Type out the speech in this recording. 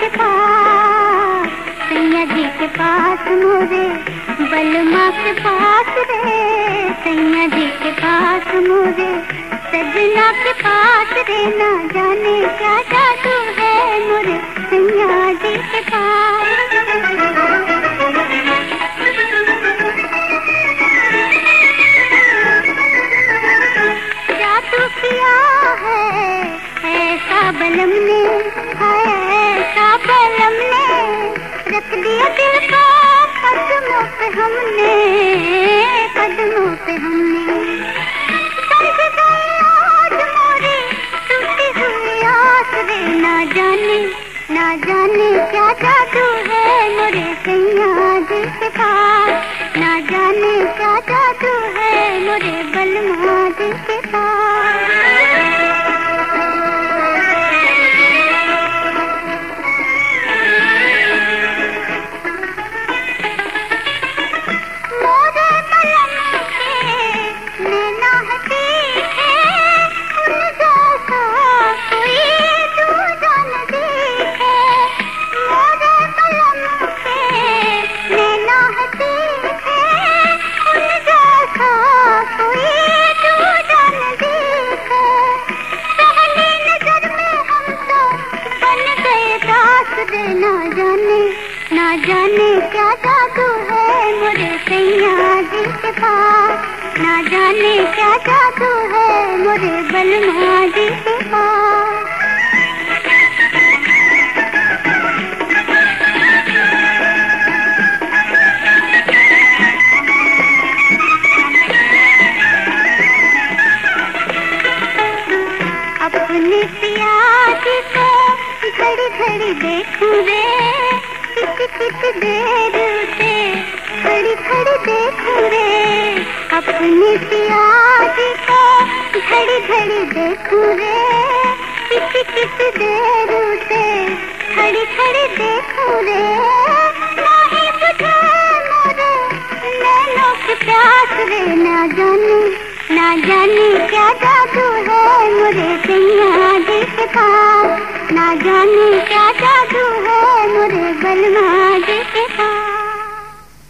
के सैया जी के पास मोरे बलमा के पास रे। सैया जी के पास मोरे सजना के पास रे। ना जाने क्या जादू है मोरे सैया जी के पास। बलम ने है जाने क्या जादू है मोरे सैया दिल के पास। रे ना जाने ना जाने क्या जादू है मुझे सैया जी के पास। ना जाने क्या जादू है मुझे बलमा जी के पास घड़ी घड़ी देखूँ रे कित कित देर उसे खड़ी खड़ी देखूँ रे अपने प्याज को घड़ी घड़ी देखूँ रे कित कित देर उसे खड़ी घड़ी देखूँ रे नहीं बुझे मोरे नैनों की प्यास रे। ना जाने ना जाने क्या जादू है जी के ना जाने क्या